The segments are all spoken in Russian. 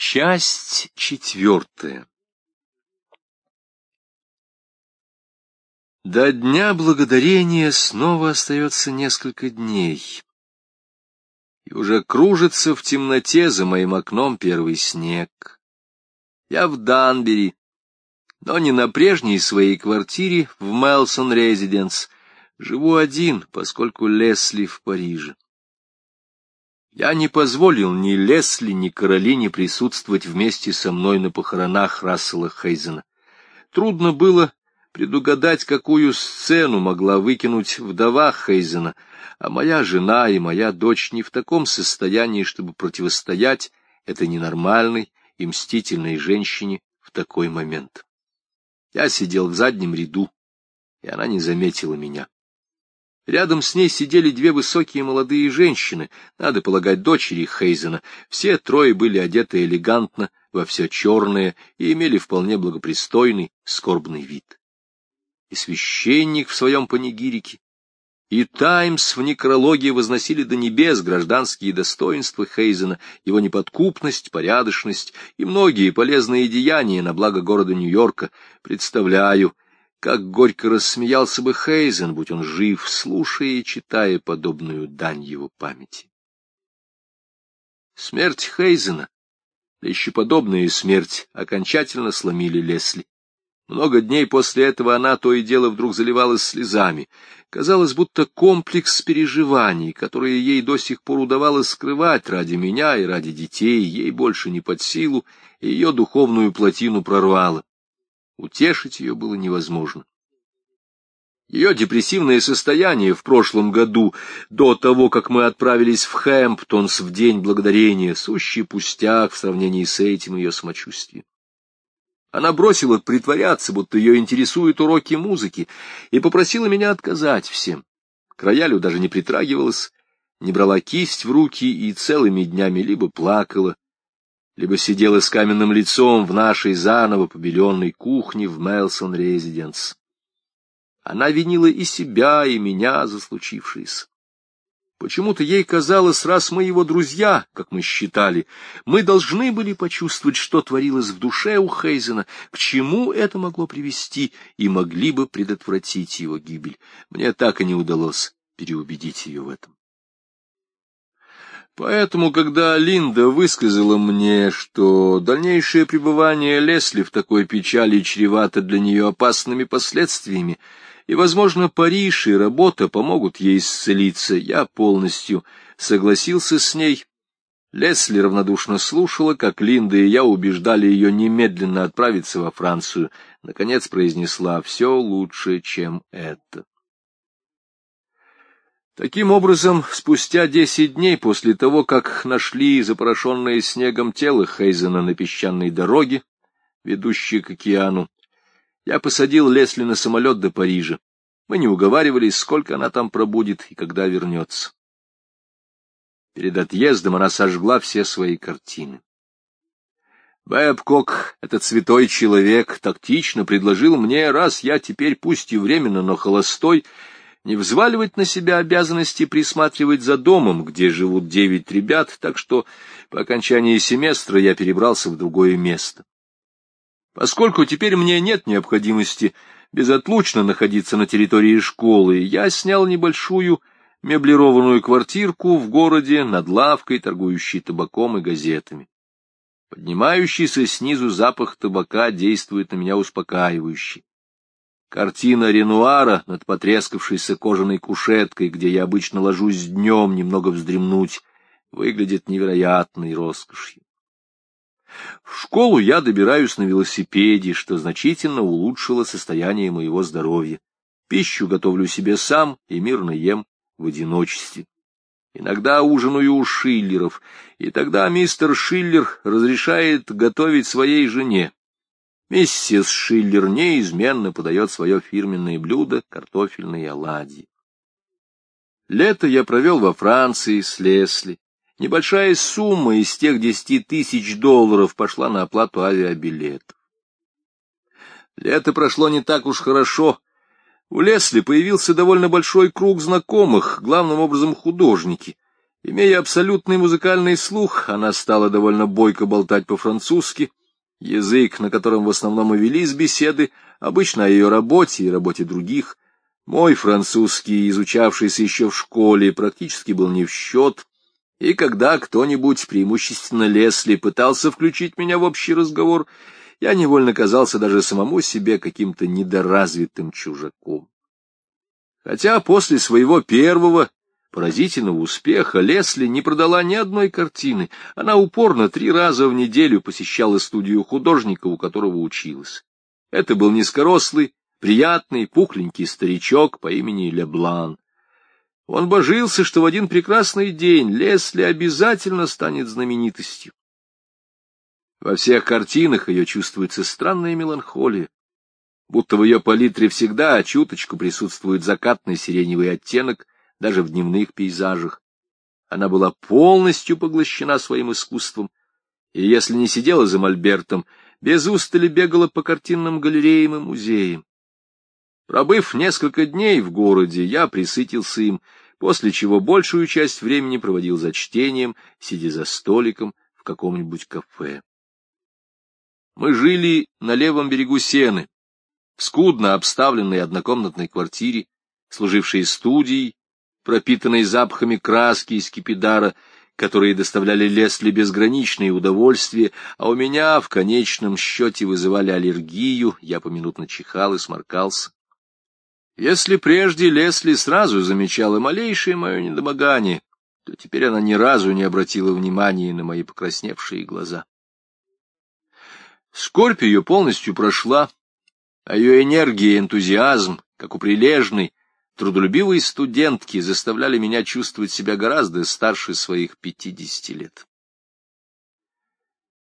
Часть четвертая До Дня Благодарения снова остается несколько дней. И уже кружится в темноте за моим окном первый снег. Я в Данбери, но не на прежней своей квартире в Мелсон Резиденс. Живу один, поскольку Лесли в Париже. Я не позволил ни Лесли, ни Каролине присутствовать вместе со мной на похоронах Рассела Хейзена. Трудно было предугадать, какую сцену могла выкинуть вдова Хейзена, а моя жена и моя дочь не в таком состоянии, чтобы противостоять этой ненормальной и мстительной женщине в такой момент. Я сидел в заднем ряду, и она не заметила меня. Рядом с ней сидели две высокие молодые женщины, надо полагать, дочери Хейзена. Все трое были одеты элегантно, во все черное, и имели вполне благопристойный, скорбный вид. И священник в своем панигирике, и «Таймс» в некрологии возносили до небес гражданские достоинства Хейзена, его неподкупность, порядочность и многие полезные деяния на благо города Нью-Йорка. Представляю, как горько рассмеялся бы Хейзен, будь он жив, слушая и читая подобную дань его памяти. Смерть Хейзена, да еще подобная смерть, окончательно сломили Лесли. Много дней после этого она то и дело вдруг заливалась слезами. Казалось, будто комплекс переживаний, которые ей до сих пор удавалось скрывать ради меня и ради детей, ей больше не под силу, и ее духовную плотину прорвало. Утешить ее было невозможно. Ее депрессивное состояние в прошлом году, до того, как мы отправились в Хэмптонс в День Благодарения, сущий пустяк в сравнении с этим ее самочувствием. Она бросила притворяться, будто ее интересуют уроки музыки, и попросила меня отказать всем. К роялю даже не притрагивалась, не брала кисть в руки и целыми днями либо плакала, либо сидела с каменным лицом в нашей заново побеленной кухне в Мелсон Резиденс. Она винила и себя, и меня за случившееся. Почему-то ей казалось, раз мы его друзья, как мы считали, мы должны были почувствовать, что творилось в душе у Хейзена, к чему это могло привести, и могли бы предотвратить его гибель. Мне так и не удалось переубедить ее в этом. Поэтому, когда Линда высказала мне, что дальнейшее пребывание Лесли в такой печали чревато для нее опасными последствиями, и, возможно, Париж и работа помогут ей исцелиться, я полностью согласился с ней. Лесли равнодушно слушала, как Линда и я убеждали ее немедленно отправиться во Францию. Наконец произнесла «все лучше, чем это». Таким образом, спустя десять дней после того, как нашли запорошенное снегом тело Хейзена на песчаной дороге, ведущей к океану, я посадил Лесли на самолет до Парижа. Мы не уговаривались, сколько она там пробудет и когда вернется. Перед отъездом она сожгла все свои картины. Бэбкок, этот святой человек, тактично предложил мне, раз я теперь пусть и временно, но холостой, не взваливать на себя обязанности присматривать за домом, где живут девять ребят, так что по окончании семестра я перебрался в другое место. Поскольку теперь мне нет необходимости безотлучно находиться на территории школы, я снял небольшую меблированную квартирку в городе над лавкой, торгующей табаком и газетами. Поднимающийся снизу запах табака действует на меня успокаивающе. Картина Ренуара над потрескавшейся кожаной кушеткой, где я обычно ложусь днем немного вздремнуть, выглядит невероятной роскошью. В школу я добираюсь на велосипеде, что значительно улучшило состояние моего здоровья. Пищу готовлю себе сам и мирно ем в одиночестве. Иногда ужинаю у Шиллеров, и тогда мистер Шиллер разрешает готовить своей жене. Миссис Шиллер неизменно подает свое фирменное блюдо — картофельные оладьи. Лето я провел во Франции с Лесли. Небольшая сумма из тех десяти тысяч долларов пошла на оплату авиабилетов. Лето прошло не так уж хорошо. У Лесли появился довольно большой круг знакомых, главным образом художники. Имея абсолютный музыкальный слух, она стала довольно бойко болтать по-французски, язык, на котором в основном и велись беседы, обычно о ее работе и работе других. Мой французский, изучавшийся еще в школе, практически был не в счет, и когда кто-нибудь, преимущественно Лесли, пытался включить меня в общий разговор, я невольно казался даже самому себе каким-то недоразвитым чужаком. Хотя после своего первого поразительного успеха Лесли не продала ни одной картины, она упорно три раза в неделю посещала студию художника, у которого училась. Это был низкорослый, приятный, пухленький старичок по имени Леблан. Он божился, что в один прекрасный день Лесли обязательно станет знаменитостью. Во всех картинах ее чувствуется странная меланхолия, будто в ее палитре всегда чуточку присутствует закатный сиреневый оттенок, даже в дневных пейзажах. Она была полностью поглощена своим искусством, и если не сидела за мольбертом, без устали бегала по картинным галереям и музеям. Пробыв несколько дней в городе, я присытился им, после чего большую часть времени проводил за чтением, сидя за столиком в каком-нибудь кафе. Мы жили на левом берегу Сены, в скудно обставленной однокомнатной квартире, служившей студией, пропитанной запахами краски и скипидара, которые доставляли Лесли безграничные удовольствия, а у меня в конечном счете вызывали аллергию, я поминутно чихал и сморкался. Если прежде Лесли сразу замечала малейшее мое недомогание, то теперь она ни разу не обратила внимания на мои покрасневшие глаза. Скорбь ее полностью прошла, а ее энергия и энтузиазм, как у прилежной, трудолюбивой студентки, заставляли меня чувствовать себя гораздо старше своих пятидесяти лет.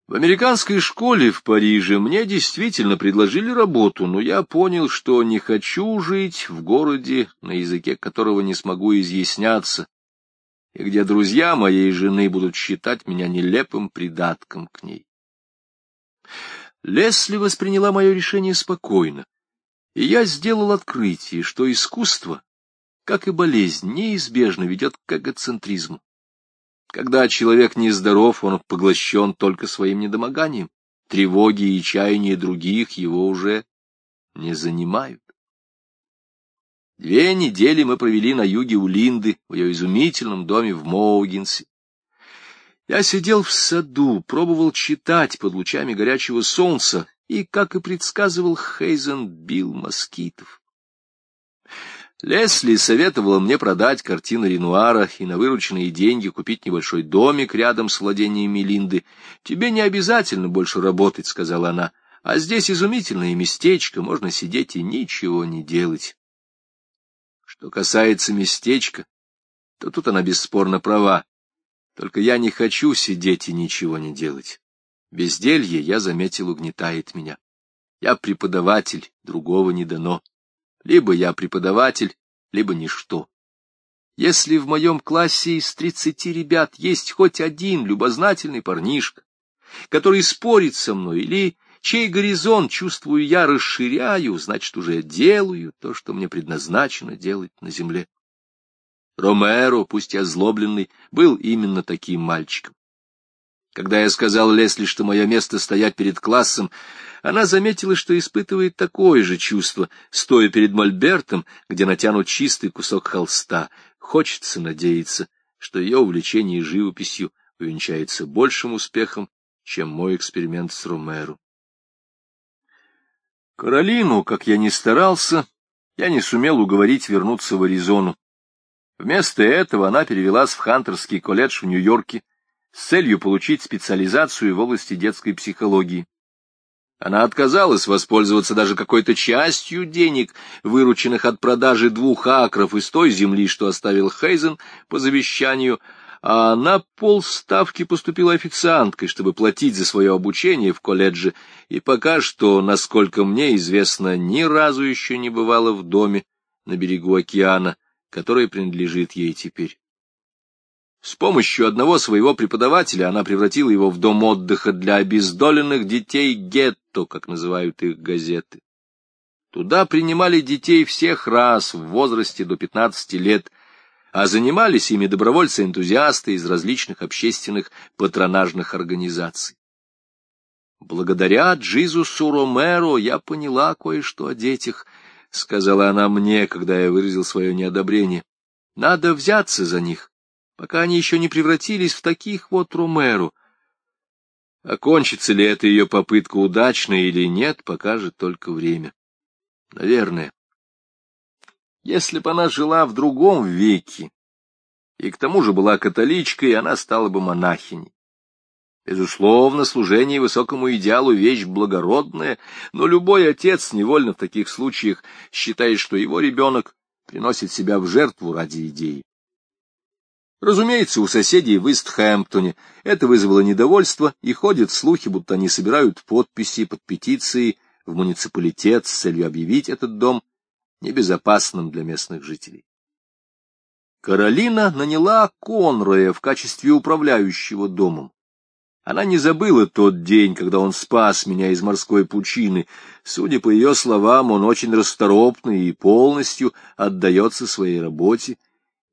В американской школе в Париже мне действительно предложили работу, но я понял, что не хочу жить в городе, на языке которого не смогу изъясняться, и где друзья моей жены будут считать меня нелепым придатком к ней. Лесли восприняла мое решение спокойно, и я сделал открытие, что искусство, как и болезнь, неизбежно ведет к эгоцентризму. Когда человек нездоров, он поглощен только своим недомоганием. Тревоги и чаяния других его уже не занимают. Две недели мы провели на юге у Линды, в ее изумительном доме в Моугинсе. Я сидел в саду, пробовал читать под лучами горячего солнца и, как и предсказывал Хейзен, бил москитов. Лесли советовала мне продать картины Ренуара и на вырученные деньги купить небольшой домик рядом с владением Мелинды. «Тебе не обязательно больше работать», — сказала она, — «а здесь изумительное местечко, можно сидеть и ничего не делать». Что касается местечка, то тут она бесспорно права. Только я не хочу сидеть и ничего не делать. Безделье, я заметил, угнетает меня. Я преподаватель, другого не дано. Либо я преподаватель, либо ничто. Если в моем классе из тридцати ребят есть хоть один любознательный парнишка, который спорит со мной, или чей горизонт, чувствую я, расширяю, значит, уже делаю то, что мне предназначено делать на земле. Ромеро, пусть и озлобленный, был именно таким мальчиком. Когда я сказал Лесли, что мое место стоять перед классом, она заметила, что испытывает такое же чувство, стоя перед мольбертом, где натянут чистый кусок холста. Хочется надеяться, что ее увлечение живописью увенчается большим успехом, чем мой эксперимент с Ромеро. Каролину, как я ни старался, я не сумел уговорить вернуться в Аризону. Вместо этого она перевелась в Хантерский колледж в Нью-Йорке, с целью получить специализацию в области детской психологии. Она отказалась воспользоваться даже какой-то частью денег, вырученных от продажи двух акров из той земли, что оставил Хейзен по завещанию, а на полставки поступила официанткой, чтобы платить за свое обучение в колледже, и пока что, насколько мне известно, ни разу еще не бывала в доме на берегу океана, который принадлежит ей теперь. С помощью одного своего преподавателя она превратила его в дом отдыха для обездоленных детей гетто, как называют их газеты. Туда принимали детей всех рас в возрасте до 15 лет, а занимались ими добровольцы-энтузиасты из различных общественных патронажных организаций. Благодаря Джизусу Ромеро я поняла кое-что о детях, — сказала она мне, когда я выразил свое неодобрение. Надо взяться за них, пока они еще не превратились в таких вот Ромеро. Окончится ли эта ее попытка удачно или нет, покажет только время. Наверное. Если бы она жила в другом веке, и к тому же была католичкой, она стала бы монахиней. Безусловно, служение высокому идеалу — вещь благородная, но любой отец невольно в таких случаях считает, что его ребенок приносит себя в жертву ради идеи. Разумеется, у соседей в Истхэмптоне это вызвало недовольство, и ходят слухи, будто они собирают подписи под петицией в муниципалитет с целью объявить этот дом небезопасным для местных жителей. Каролина наняла Конроя в качестве управляющего домом. Она не забыла тот день, когда он спас меня из морской пучины. Судя по ее словам, он очень расторопный и полностью отдается своей работе,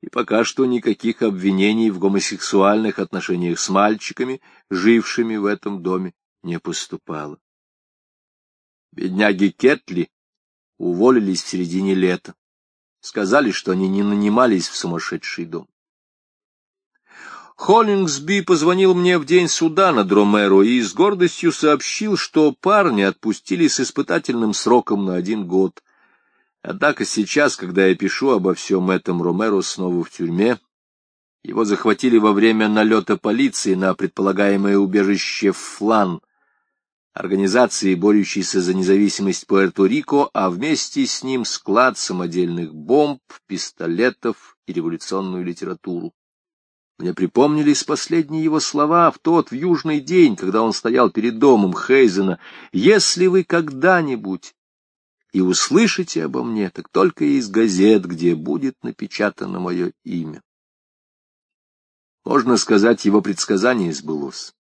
и пока что никаких обвинений в гомосексуальных отношениях с мальчиками, жившими в этом доме, не поступало. Бедняги Кетли уволились в середине лета. Сказали, что они не нанимались в сумасшедший дом. Холлингсби позвонил мне в день суда над Ромеро и с гордостью сообщил, что парня отпустили с испытательным сроком на один год. Однако сейчас, когда я пишу обо всем этом, Ромеро снова в тюрьме. Его захватили во время налета полиции на предполагаемое убежище Флан, организации, борющейся за независимость Пуэрто-Рико, а вместе с ним склад самодельных бомб, пистолетов и революционную литературу. Мне припомнились последние его слова в тот в южный день, когда он стоял перед домом Хейзена. «Если вы когда-нибудь и услышите обо мне, так только из газет, где будет напечатано мое имя». Можно сказать, его предсказание сбылось.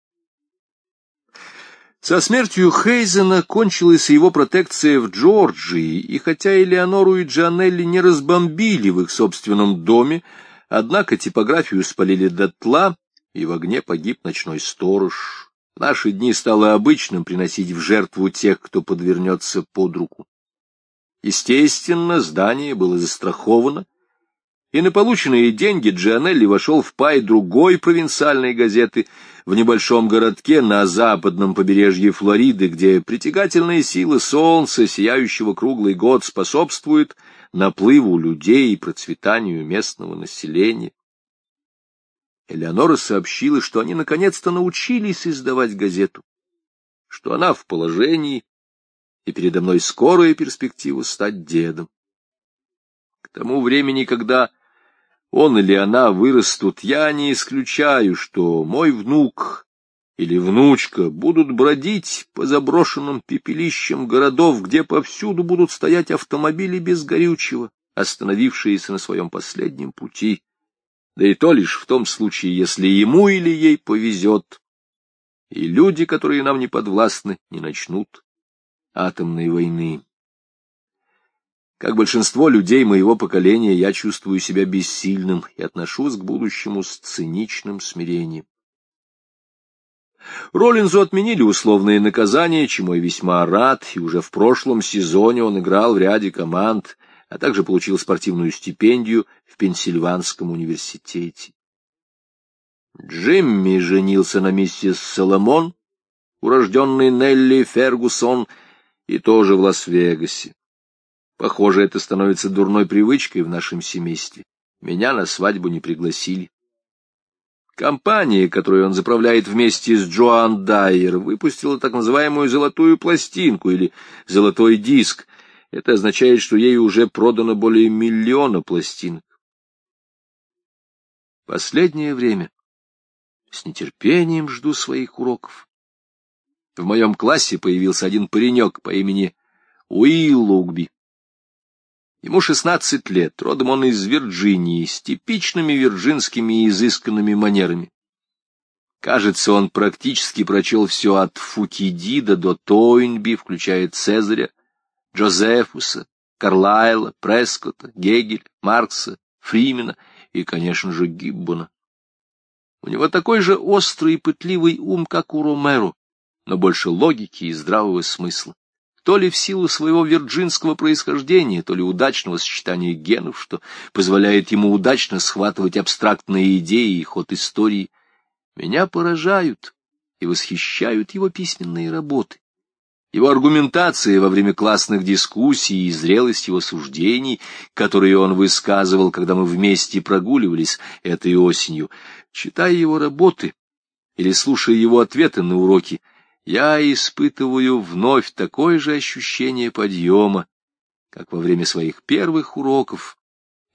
Со смертью Хейзена кончилась его протекция в Джорджии, и хотя Элеонору и Джанелли не разбомбили в их собственном доме, Однако типографию спалили дотла, и в огне погиб ночной сторож. В наши дни стало обычным приносить в жертву тех, кто подвернется под руку. Естественно, здание было застраховано, и на полученные деньги Джианелли вошел в пай другой провинциальной газеты в небольшом городке на западном побережье Флориды, где притягательная сила солнца, сияющего круглый год, способствует наплыву людей и процветанию местного населения. Элеонора сообщила, что они наконец-то научились издавать газету, что она в положении, и передо мной скорая перспектива стать дедом. К тому времени, когда он или она вырастут, я не исключаю, что мой внук или внучка будут бродить по заброшенным пепелищам городов, где повсюду будут стоять автомобили без горючего, остановившиеся на своем последнем пути, да и то лишь в том случае, если ему или ей повезет, и люди, которые нам не подвластны, не начнут атомной войны. Как большинство людей моего поколения, я чувствую себя бессильным и отношусь к будущему с циничным смирением. Роллинзу отменили условные наказания, чему я весьма рад, и уже в прошлом сезоне он играл в ряде команд, а также получил спортивную стипендию в Пенсильванском университете. Джимми женился на миссис Соломон, урожденной Нелли Фергусон, и тоже в Лас-Вегасе. Похоже, это становится дурной привычкой в нашем семействе. Меня на свадьбу не пригласили. Компания, которую он заправляет вместе с Джоан Дайер, выпустила так называемую «золотую пластинку» или «золотой диск». Это означает, что ей уже продано более миллиона пластинок. Последнее время с нетерпением жду своих уроков. В моем классе появился один паренек по имени Уилл Лугби. Ему шестнадцать лет, родом он из Вирджинии, с типичными вирджинскими изысканными манерами. Кажется, он практически прочел все от Фукидида до Тойнби, включая Цезаря, Джозефуса, Карлайла, Прескота, Гегеля, Маркса, Фримена и, конечно же, Гиббона. У него такой же острый и пытливый ум, как у Ромеро, но больше логики и здравого смысла. То ли в силу своего вирджинского происхождения, то ли удачного сочетания генов, что позволяет ему удачно схватывать абстрактные идеи и ход истории. Меня поражают и восхищают его письменные работы. Его аргументация во время классных дискуссий и зрелость его суждений, которые он высказывал, когда мы вместе прогуливались этой осенью, читая его работы или слушая его ответы на уроки, я испытываю вновь такое же ощущение подъема, как во время своих первых уроков,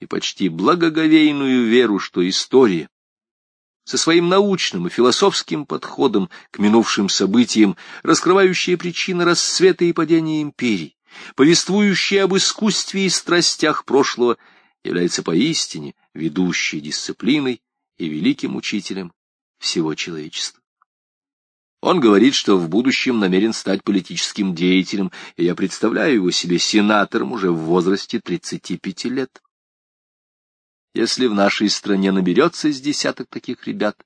и почти благоговейную веру, что история со своим научным и философским подходом к минувшим событиям, раскрывающая причины расцвета и падения империй, повествующая об искусстве и страстях прошлого, является поистине ведущей дисциплиной и великим учителем всего человечества. Он говорит, что в будущем намерен стать политическим деятелем, и я представляю его себе сенатором уже в возрасте 35 лет. Если в нашей стране наберется с десяток таких ребят,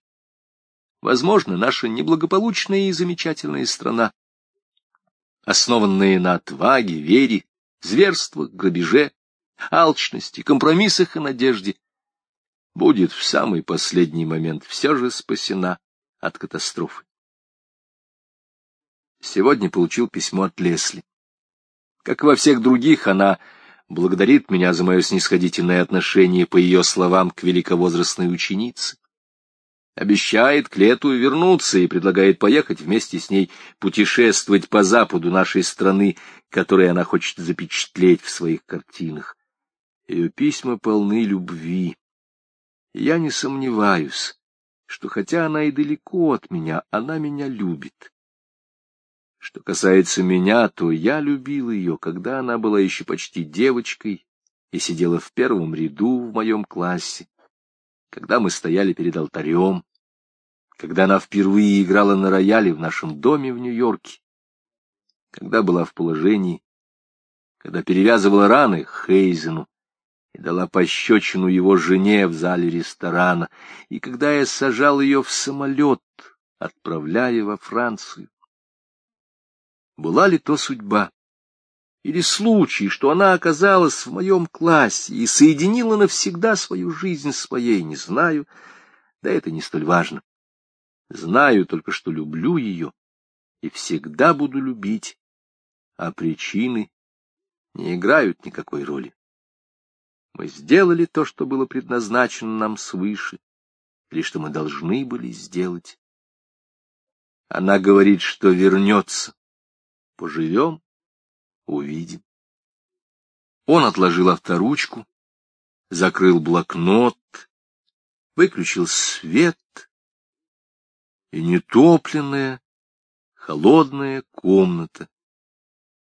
возможно, наша неблагополучная и замечательная страна, основанная на отваге, вере, зверствах, грабеже, алчности, компромиссах и надежде, будет в самый последний момент все же спасена от катастрофы. Сегодня получил письмо от Лесли. Как и во всех других, она благодарит меня за мое снисходительное отношение, по ее словам, к великовозрастной ученице. Обещает к лету вернуться и предлагает поехать вместе с ней путешествовать по западу нашей страны, которые она хочет запечатлеть в своих картинах. Ее письма полны любви. Я не сомневаюсь, что хотя она и далеко от меня, она меня любит. Что касается меня, то я любил ее, когда она была еще почти девочкой и сидела в первом ряду в моем классе, когда мы стояли перед алтарем, когда она впервые играла на рояле в нашем доме в Нью-Йорке, когда была в положении, когда перевязывала раны Хейзену и дала пощечину его жене в зале ресторана, и когда я сажал ее в самолет, отправляя во Францию. Была ли то судьба? Или случай, что она оказалась в моем классе и соединила навсегда свою жизнь с моей, не знаю, да это не столь важно. Знаю только, что люблю ее и всегда буду любить, а причины не играют никакой роли. Мы сделали то, что было предназначено нам свыше, или что мы должны были сделать. Она говорит, что вернется. Поживем, увидим. Он отложил авторучку, закрыл блокнот, выключил свет, и нетопленная, холодная комната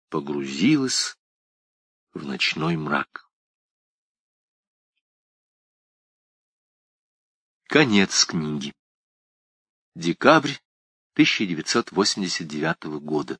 погрузилась в ночной мрак. Конец книги. Декабрь 1989 года.